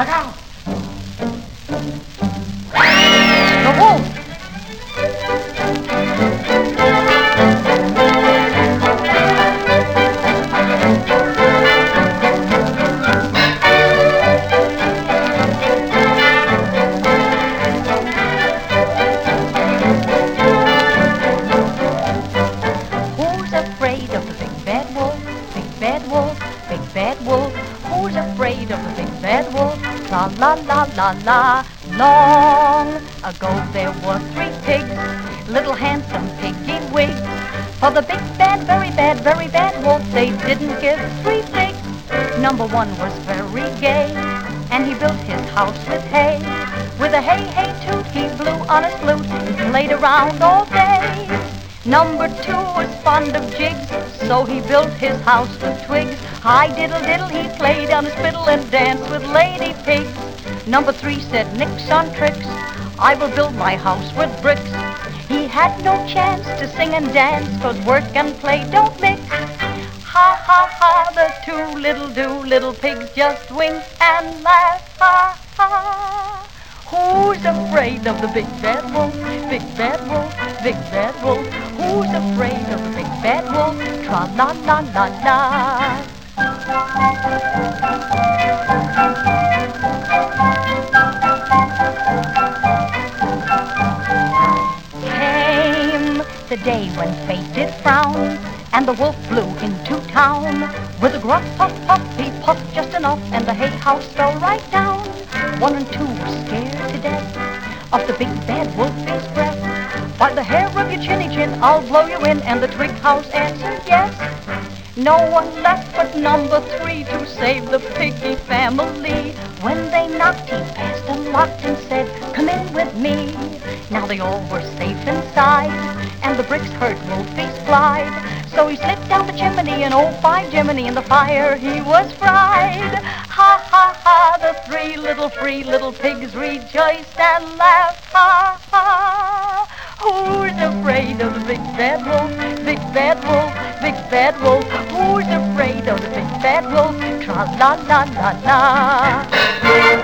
Who's afraid of the big bad wolf? Big bad wolf, big bad wolf la la la la. La. Long ago there were three pigs, little handsome piggy wigs. For the big bad, very bad, very bad wolf, they didn't give three pigs. Number one was very gay, and he built his house with hay. With a hey hey toot, he blew on his flute and played around all day. Number two was fond of jigs, so he built his house with twigs. Hi diddle diddle, he played on his fiddle and danced with lady pigs. Number three said nix on tricks, I will build my house with bricks. He had no chance to sing and dance, cause work and play don't mix. Ha ha ha, the two little do little pigs just wink and laugh. Ha ha. Who's afraid of the big bad wolf? Big bad wolf, big bad wolf. Who's afraid of the big bad wolf? Tra la la la la. Came the day when fate did frown, and the wolf flew into town. With a gruff puff puff, he puffed just enough, and the hay house fell right down. One and two were scared to death of the big bad wolf's breath. By the hair of your chinny chin, I'll blow you in, and the twig house answered yes. No one left but number three to save the piggy family. When they knocked, he passed unlocked and said, Come in with me. Now they all were safe inside, and the bricks heard Wolfie's glide. So he slipped down the chimney, and oh, by Jiminy, in the fire he was fried. Ha ha ha, the three little free little pigs rejoiced and laughed. Ha ha. Who's afraid of the big bad wolf? Big bad wolf, big bad wolf. Who's afraid of the big bad wolf? Tra la la la la.